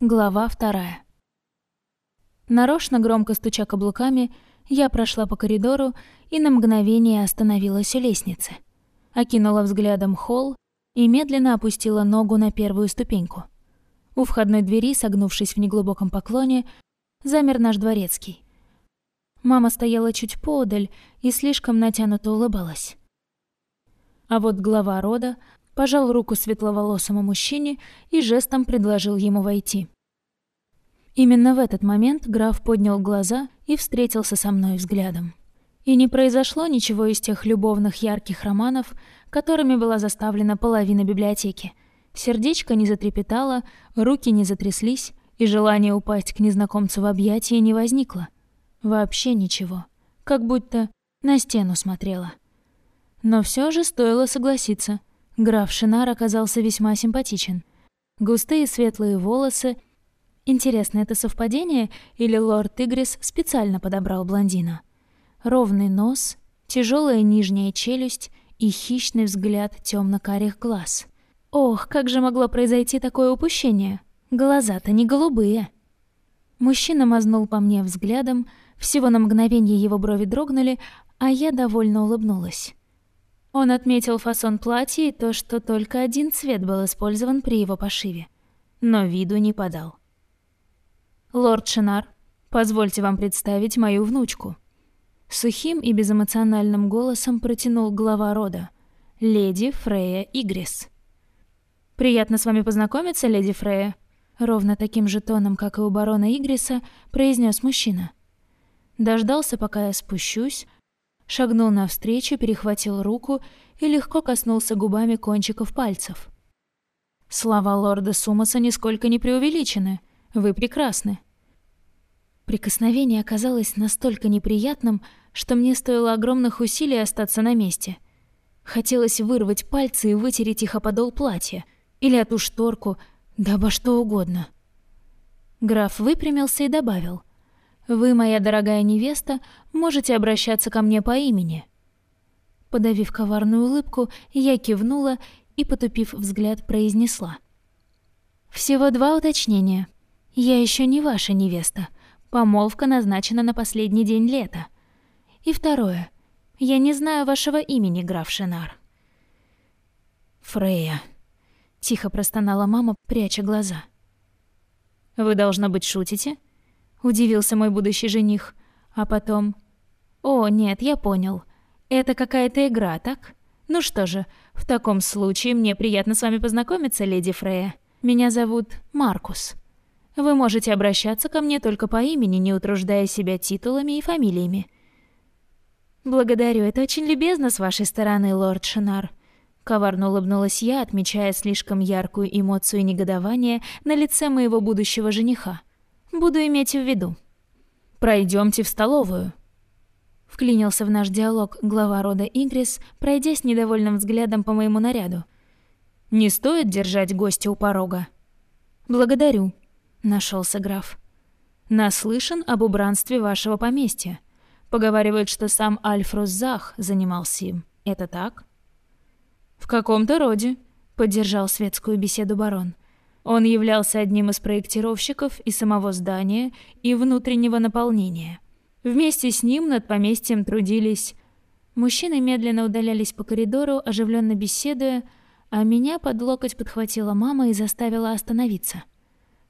Глава вторая. Нарочно громко стуча каблуками, я прошла по коридору и на мгновение остановилась у лестницы. Окинула взглядом холл и медленно опустила ногу на первую ступеньку. У входной двери, согнувшись в неглубоком поклоне, замер наш дворецкий. Мама стояла чуть поодаль и слишком натянуто улыбалась. А вот глава рода пожал руку светловолосому мужчине и жестом предложил ему войти. Именно в этот момент граф поднял глаза и встретился со мной взглядом. И не произошло ничего из тех любовных ярких романов, которыми была заставлена половина библиотеки. Сердечко не затрепетало, руки не затряслись, и желание упасть к незнакомцу в объятия не возникло. Вообще ничего. Как будто на стену смотрела. Но все же стоило согласиться. Граф Шинар оказался весьма симпатичен. Густые светлые волосы. Интересно, это совпадение или лорд Игрис специально подобрал блондина? Ровный нос, тяжелая нижняя челюсть и хищный взгляд темно-карих глаз. Ох, как же могло произойти такое упущение? Глаза-то не голубые. Мужчина мазнул по мне взглядом, всего на мгновение его брови дрогнули, а я довольно улыбнулась. Он отметил фасон платья и то, что только один цвет был использован при его пошиве. Но виду не подал. «Лорд Шинар, позвольте вам представить мою внучку». Сухим и безэмоциональным голосом протянул глава рода. «Леди Фрея Игрис». «Приятно с вами познакомиться, леди Фрея», ровно таким же тоном, как и у барона Игриса, произнес мужчина. Дождался, пока я спущусь, шагнул навстречу, перехватил руку и легко коснулся губами кончиков пальцев. Слова лорда Сумаса нисколько не преувеличены. Вы прекрасны. Прикосновение оказалось настолько неприятным, что мне стоило огромных усилий остаться на месте. Хотелось вырвать пальцы и вытереть их о подол платья, или эту шторку, да обо что угодно. Граф выпрямился и добавил: вы, моя дорогая невеста, можете обращаться ко мне по имени». Подавив коварную улыбку, я кивнула и, потупив взгляд, произнесла. «Всего два уточнения. Я еще не ваша невеста. Помолвка назначена на последний день лета. И второе. Я не знаю вашего имени, граф Шинар». «Фрея», — тихо простонала мама, пряча глаза. «Вы, должно быть, шутите?» Удивился мой будущий жених. А потом... О, нет, я понял. Это какая-то игра, так? Ну что же, в таком случае мне приятно с вами познакомиться, леди Фрея. Меня зовут Маркус. Вы можете обращаться ко мне только по имени, не утруждая себя титулами и фамилиями. Благодарю, это очень любезно с вашей стороны, лорд Шинар. Коварно улыбнулась я, отмечая слишком яркую эмоцию негодования на лице моего будущего жениха. Буду иметь в виду. Пройдемте в столовую. Вклинился в наш диалог глава рода Игрис, пройдя с недовольным взглядом по моему наряду. Не стоит держать гостя у порога. Благодарю, нашелся граф. Наслышан об убранстве вашего поместья. Поговаривают, что сам Альфрус Зах занимался им. Это так? В каком-то роде, поддержал светскую беседу барон. Он являлся одним из проектировщиков и самого здания, и внутреннего наполнения. Вместе с ним над поместьем трудились... Мужчины медленно удалялись по коридору, оживленно беседуя, а меня под локоть подхватила мама и заставила остановиться.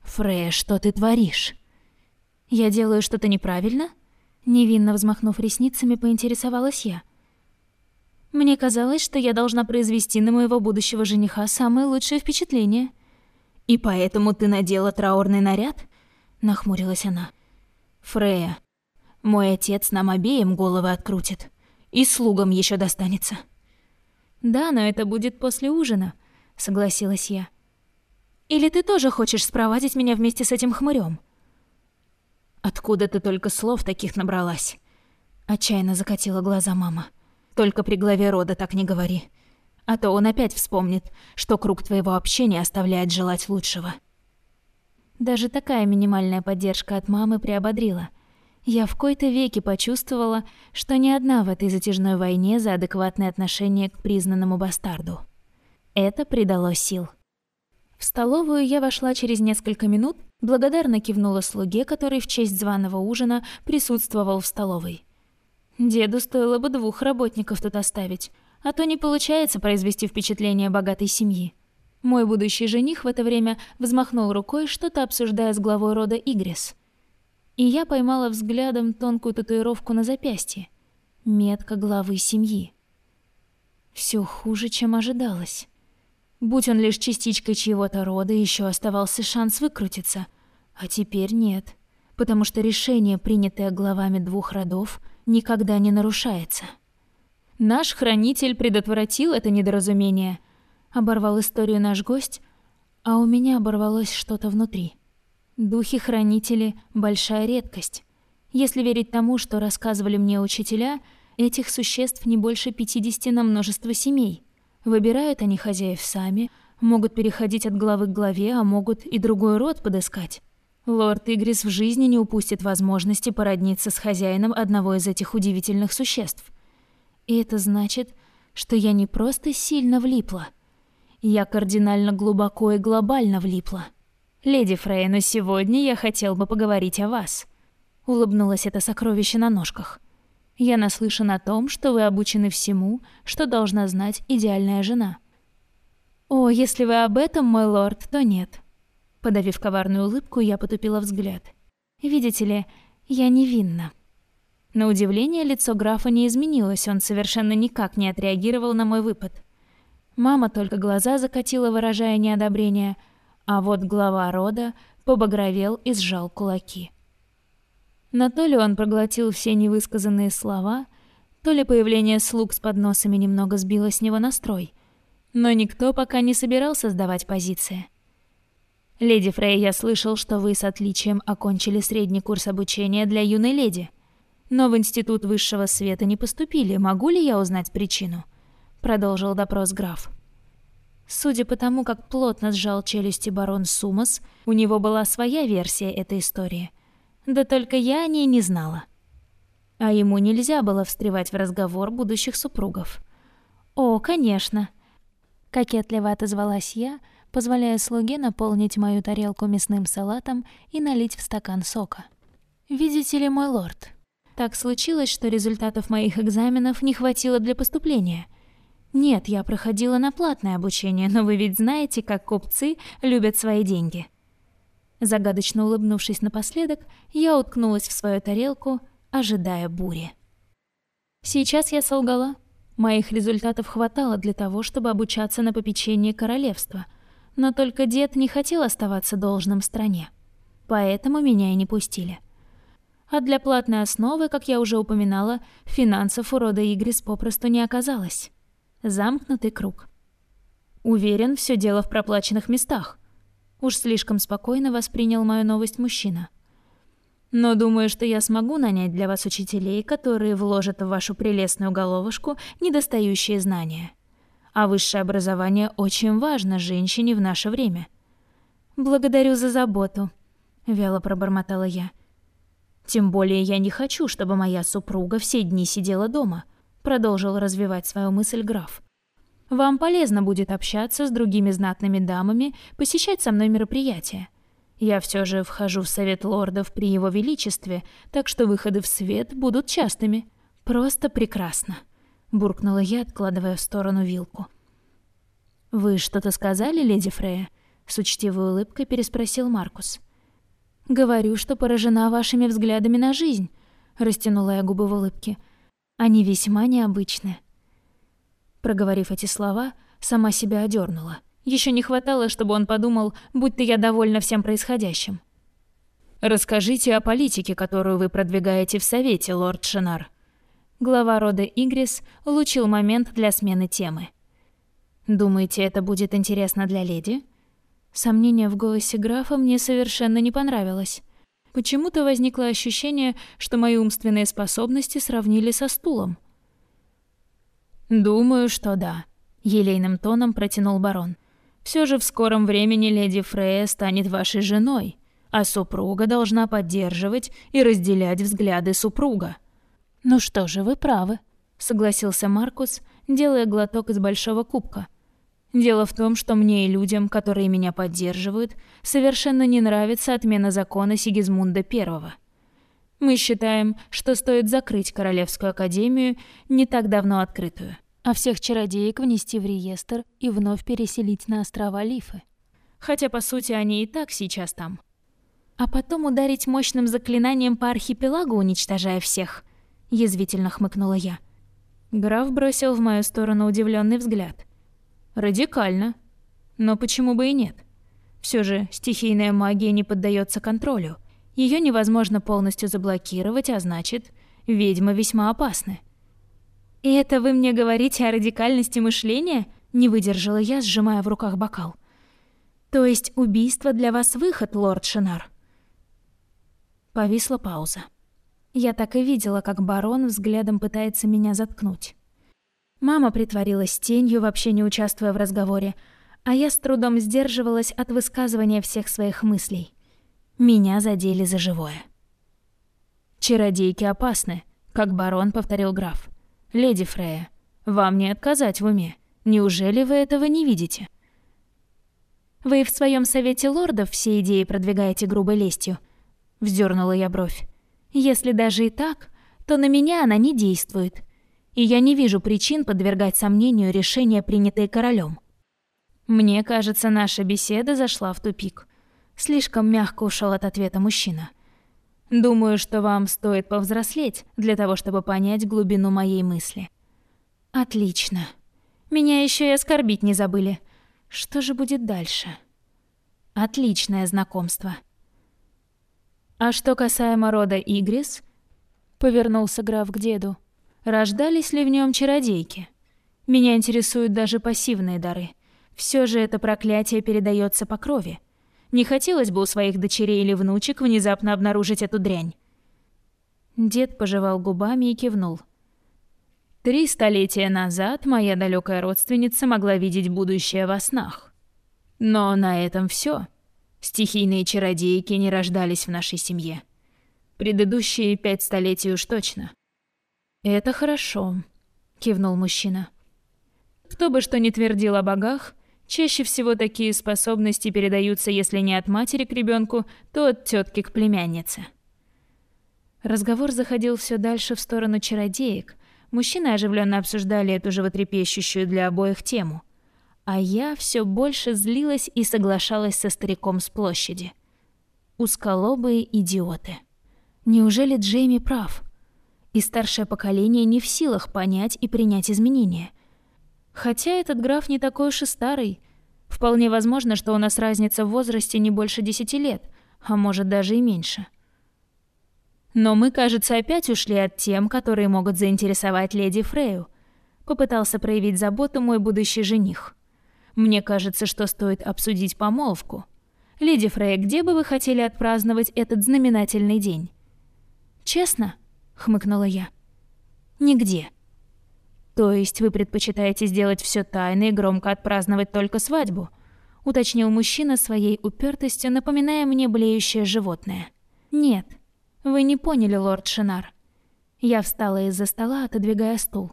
«Фрея, что ты творишь?» «Я делаю что-то неправильно?» Невинно взмахнув ресницами, поинтересовалась я. Мне казалось, что я должна произвести на моего будущего жениха самое лучшее впечатление. «И поэтому ты надела траурный наряд?» — нахмурилась она. «Фрея, мой отец нам обеим головы открутит. И слугам еще достанется». «Да, но это будет после ужина», — согласилась я. «Или ты тоже хочешь спровадить меня вместе с этим хмырем? «Откуда ты только слов таких набралась?» Отчаянно закатила глаза мама. «Только при главе рода так не говори. А то он опять вспомнит, что круг твоего общения оставляет желать лучшего. Даже такая минимальная поддержка от мамы приободрила. Я в кои-то веки почувствовала, что не одна в этой затяжной войне за адекватное отношение к признанному бастарду. Это придало сил. В столовую я вошла через несколько минут, благодарно кивнула слуге, который в честь званого ужина присутствовал в столовой. Деду стоило бы двух работников тут оставить, а то не получается произвести впечатление богатой семьи. Мой будущий жених в это время взмахнул рукой, что-то обсуждая с главой рода Игрис. И я поймала взглядом тонкую татуировку на запястье. Метка главы семьи. Все хуже, чем ожидалось. Будь он лишь частичкой чьего-то рода, еще оставался шанс выкрутиться. А теперь нет, потому что решение, принятое главами двух родов, никогда не нарушается. Наш хранитель предотвратил это недоразумение. Оборвал историю наш гость, а у меня оборвалось что-то внутри. Духи-хранители — большая редкость. Если верить тому, что рассказывали мне учителя, этих существ не больше 50 на множество семей — Выбирают они хозяев сами, могут переходить от главы к главе, а могут и другой род подыскать. Лорд Игрис в жизни не упустит возможности породниться с хозяином одного из этих удивительных существ. И это значит, что я не просто сильно влипла. Я кардинально глубоко и глобально влипла. «Леди Фрей, но сегодня я хотел бы поговорить о вас», — улыбнулось это сокровище на ножках. Я наслышан о том, что вы обучены всему, что должна знать идеальная жена. О, если вы об этом, мой лорд, то нет. Подавив коварную улыбку, я потупила взгляд. Видите ли, я невинна. На удивление лицо графа не изменилось, он совершенно никак не отреагировал на мой выпад. Мама только глаза закатила, выражая неодобрение, а вот глава рода побагровел и сжал кулаки. Но то ли он проглотил все невысказанные слова, то ли появление слуг с подносами немного сбило с него настрой. Но никто пока не собирался сдавать позиции. «Леди Фрей, я слышал, что вы с отличием окончили средний курс обучения для юной леди. Но в Институт Высшего Света не поступили. Могу ли я узнать причину?» Продолжил допрос граф. Судя по тому, как плотно сжал челюсти барон Сумас, у него была своя версия этой истории — да только я о ней не знала. А ему нельзя было встревать в разговор будущих супругов. «О, конечно!» Кокетливо отозвалась я, позволяя слуге наполнить мою тарелку мясным салатом и налить в стакан сока. «Видите ли, мой лорд, так случилось, что результатов моих экзаменов не хватило для поступления. Нет, я проходила на платное обучение, но вы ведь знаете, как купцы любят свои деньги». Загадочно улыбнувшись напоследок, я уткнулась в свою тарелку, ожидая бури. Сейчас я солгала. Моих результатов хватало для того, чтобы обучаться на попечении королевства, но только дед не хотел оставаться должным в стране. Поэтому меня и не пустили. А для платной основы, как я уже упоминала, финансов у рода Игрис попросту не оказалось. Замкнутый круг. Уверен, все дело в проплаченных местах. Уж слишком спокойно воспринял мою новость мужчина. Но думаю, что я смогу нанять для вас учителей, которые вложат в вашу прелестную головушку недостающие знания. А высшее образование очень важно женщине в наше время. Благодарю за заботу, вяло пробормотала я. Тем более я не хочу, чтобы моя супруга все дни сидела дома, продолжил развивать свою мысль граф. Вам полезно будет общаться с другими знатными дамами, посещать со мной мероприятия. Я все же вхожу в совет лордов при его величестве, так что выходы в свет будут частыми. Просто прекрасно, буркнула я, откладывая в сторону вилку. Вы что-то сказали, леди Фрея? с учтивой улыбкой переспросил Маркус. Говорю, что поражена вашими взглядами на жизнь, растянула я губы в улыбке. Они весьма необычны. Проговорив эти слова, сама себя одернула. Еще не хватало, чтобы он подумал, будто я довольна всем происходящим. «Расскажите о политике, которую вы продвигаете в Совете, лорд Шинар». Глава рода Игрис улучил момент для смены темы. «Думаете, это будет интересно для леди?» Сомнение в голосе графа мне совершенно не понравилось. Почему-то возникло ощущение, что мои умственные способности сравнили со стулом. «Думаю, что да», — елейным тоном протянул барон. «Все же в скором времени леди Фрея станет вашей женой, а супруга должна поддерживать и разделять взгляды супруга». «Ну что же, вы правы», — согласился Маркус, делая глоток из большого кубка. Дело в том, что мне и людям, которые меня поддерживают, совершенно не нравится отмена закона Сигизмунда I. Мы считаем, что стоит закрыть Королевскую Академию, не так давно открытую, а всех чародеек внести в реестр и вновь переселить на острова Лифы. Хотя, по сути, они и так сейчас там. А потом ударить мощным заклинанием по архипелагу, уничтожая всех. Язвительно хмыкнула я. Граф бросил в мою сторону удивленный взгляд. Радикально. Но почему бы и нет? Все же стихийная магия не поддается контролю. Ее невозможно полностью заблокировать, а значит, ведьмы весьма опасны. «И это вы мне говорите о радикальности мышления?» Не выдержала я, сжимая в руках бокал. «То есть убийство для вас выход, лорд Шинар?» Повисла пауза. Я так и видела, как барон взглядом пытается меня заткнуть. Мама притворилась тенью, вообще не участвуя в разговоре, а я с трудом сдерживалась от высказывания всех своих мыслей. Меня задели за живое. «Чародейки опасны», — как барон повторил граф. «Леди Фрея, вам не отказать в уме. Неужели вы этого не видите?» «Вы в своем совете лордов все идеи продвигаете грубой лестью?» Вздернула я бровь. «Если даже и так, то на меня она не действует и я не вижу причин подвергать сомнению решения, принятое королем. Мне кажется, наша беседа зашла в тупик. Слишком мягко ушел от ответа мужчина. Думаю, что вам стоит повзрослеть для того, чтобы понять глубину моей мысли. Отлично. Меня еще и оскорбить не забыли. Что же будет дальше? Отличное знакомство. А что касаемо рода Игрис, повернулся граф к деду. Рождались ли в нем чародейки? Меня интересуют даже пассивные дары. Все же это проклятие передается по крови. Не хотелось бы у своих дочерей или внучек внезапно обнаружить эту дрянь. Дед пожевал губами и кивнул. Три столетия назад моя далекая родственница могла видеть будущее во снах. Но на этом все. Стихийные чародейки не рождались в нашей семье. Предыдущие пять столетий уж точно. «Это хорошо», — кивнул мужчина. «Кто бы что ни твердил о богах, чаще всего такие способности передаются, если не от матери к ребенку, то от тетки к племяннице». Разговор заходил все дальше в сторону чародеек. Мужчины оживленно обсуждали эту животрепещущую для обоих тему. А я все больше злилась и соглашалась со стариком с площади. Узколобые идиоты. Неужели Джейми прав? И старшее поколение не в силах понять и принять изменения. Хотя этот граф не такой уж и старый. Вполне возможно, что у нас разница в возрасте не больше десяти лет, а может даже и меньше. Но мы, кажется, опять ушли от тем, которые могут заинтересовать леди Фрею. Попытался проявить заботу мой будущий жених. Мне кажется, что стоит обсудить помолвку. Леди Фрея, где бы вы хотели отпраздновать этот знаменательный день? Честно, хмыкнула я. Нигде. То есть вы предпочитаете сделать все тайно и громко отпраздновать только свадьбу? уточнил мужчина своей упертостью, напоминая мне блеющее животное. Нет. Вы не поняли, лорд Шинар. Я встала из-за стола, отодвигая стул.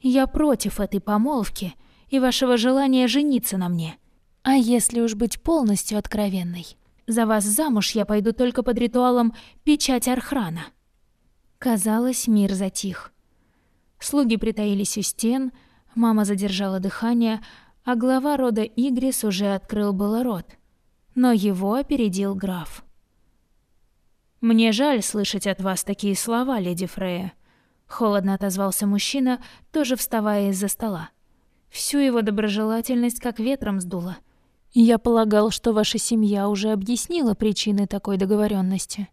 Я против этой помолвки и вашего желания жениться на мне. А если уж быть полностью откровенной, за вас замуж я пойду только под ритуалом печать Архрана. Казалось, мир затих. Слуги притаились у стен, мама задержала дыхание, а глава рода Игрис уже открыл было рот. Но его опередил граф. «Мне жаль слышать от вас такие слова, леди Фрея», — холодно отозвался мужчина, тоже вставая из-за стола. Всю его доброжелательность как ветром сдуло. «Я полагал, что ваша семья уже объяснила причины такой договоренности.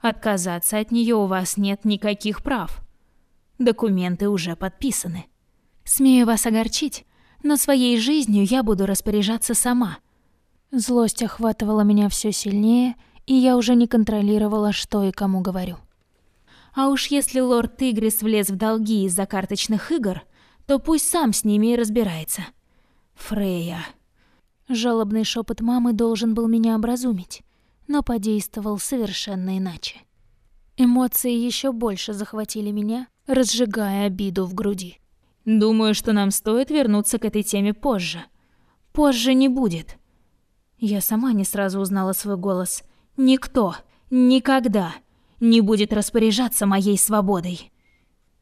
Отказаться от нее у вас нет никаких прав. Документы уже подписаны. Смею вас огорчить, но своей жизнью я буду распоряжаться сама. Злость охватывала меня все сильнее, и я уже не контролировала, что и кому говорю. А уж если лорд Тигрис влез в долги из-за карточных игр, то пусть сам с ними и разбирается. Фрея. Жалобный шепот мамы должен был меня образумить но подействовал совершенно иначе. Эмоции еще больше захватили меня, разжигая обиду в груди. Думаю, что нам стоит вернуться к этой теме позже. Позже не будет. Я сама не сразу узнала свой голос. Никто, никогда не будет распоряжаться моей свободой.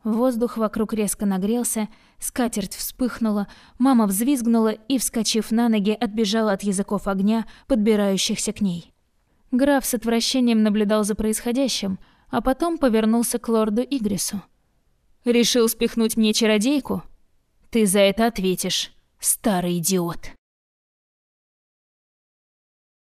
Воздух вокруг резко нагрелся, скатерть вспыхнула, мама взвизгнула и, вскочив на ноги, отбежала от языков огня, подбирающихся к ней. Граф с отвращением наблюдал за происходящим, а потом повернулся к лорду Игрису. «Решил спихнуть мне чародейку? Ты за это ответишь, старый идиот».